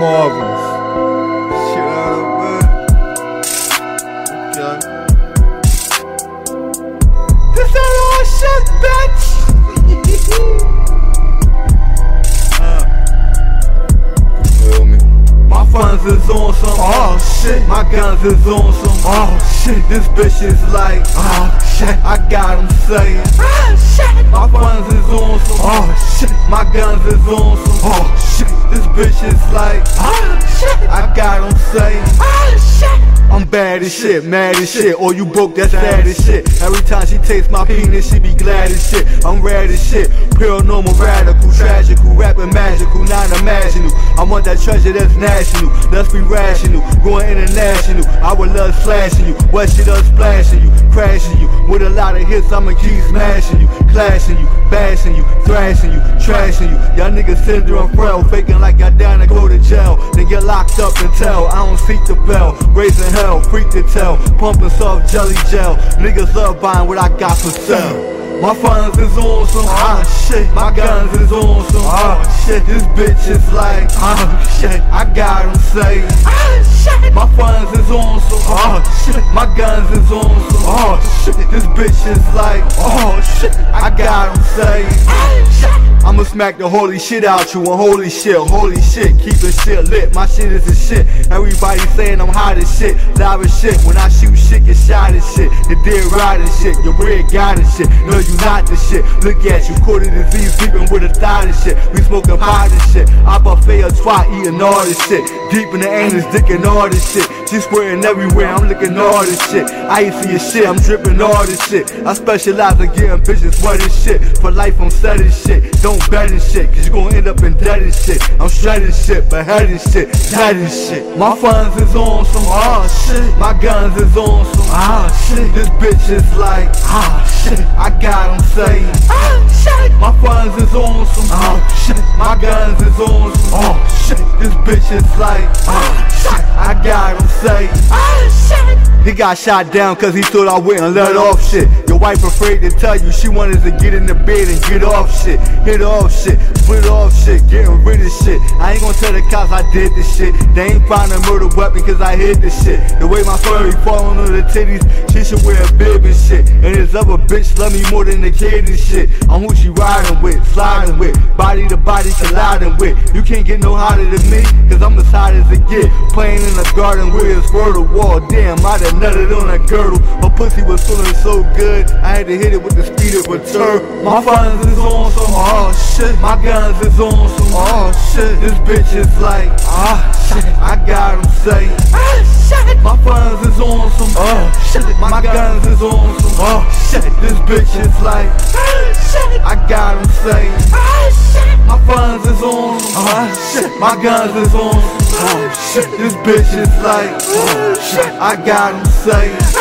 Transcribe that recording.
marvelous. Shit out of bed. Okay. This ain't all shit, bitch. Me? My funds is awesome. Oh shit. My guns is awesome. Oh shit. This bitch is like, Oh shit. I got him saying, Ah shit. my funds is awesome. Oh shit. My guns is awesome. Shit. This bitch is like, Oh shit. I got him saying, Oh shit. I'm bad as shit, mad as shit, or you broke, that's sad as shit. Every time she takes my penis, she be glad as shit. I'm rad as shit, paranormal, radical, tragical, rapping magical, not imaginal. I want that treasure that's national, let's be rational, going international. I would love slashing you, what shit up splashing you, crashing you. With a lot of hits, I'ma keep smashing you, clashing you, bashing you, thrashing you, trashing you. Y'all niggas syndrome frail, faking like y'all down to go to jail. Then get locked up and tell, I don't seek the bell, raising hell, freak to tell, pumping soft jelly gel. Niggas love buying what I got for sale. My funds is awesome, ah shit. My guns is awesome, ah shit. This bitch is like, ah shit. I got him saying, Oh shit. my funds is awesome, ah shit. My guns This bitch is like, oh shit. I got him. I'ma smack the holy shit out you and holy shit, holy shit, keep the shit lit. My shit is a shit. Everybody saying I'm hot as shit, live as shit. When I shoot shit, get shot as shit. The dead ride as shit, your red got and shit. No, you not the shit. Look at you, quarter disease, sleeping with a thought and shit. We smoking pot and shit. I buffet a twat, eating all this shit. Deep in the anus, dicking all this shit. She squirting everywhere, I'm looking all this shit. I Icy as shit, I'm dripping all this shit. I specialize in getting bitches wet as shit. For life, I'm setting shit. Don't bet and shit, cause you gon' end up in debt and shit. I'm shredding shit, but beheading shit, dead and shit. My funds is on some oh shit. My guns is on some ah shit. This bitch is like, ah shit. I got him saying, Oh shit. my funds is on some oh shit. My guns is on some oh shit. This bitch is like, ah shit. I got him saying, Oh shit. he got shot down cause he thought I wouldn't let off shit. Wife afraid to tell you she wanted to get in the bed and get off shit. Hit off shit, split off shit, getting rid of shit. I ain't gonna tell the cops I did this shit. They ain't find a murder weapon cause I hid this shit. The way my furry falling on the titties, she should wear a bib and shit. And this other bitch love me more than the kid and shit. I'm who she riding with, sliding with, body to body colliding with. You can't get no hotter than me, cause I'm as hot as it get. Playing in the garden with his fertile wall. Damn, I done nutted on a girdle. Pussy was feeling so good, I had to hit it with the speed of a turd. My funds is awesome, oh shit. My guns is awesome, oh shit. This bitch is like, ah shit. I got him saying, Oh shit. my funds is awesome, oh ah, shit. My guns is awesome, oh shit. This bitch is like, Oh shit. I got him saying, Oh shit. my funds is awesome, oh shit. My guns is awesome, oh shit. This bitch is like, oh shit. I got him saying.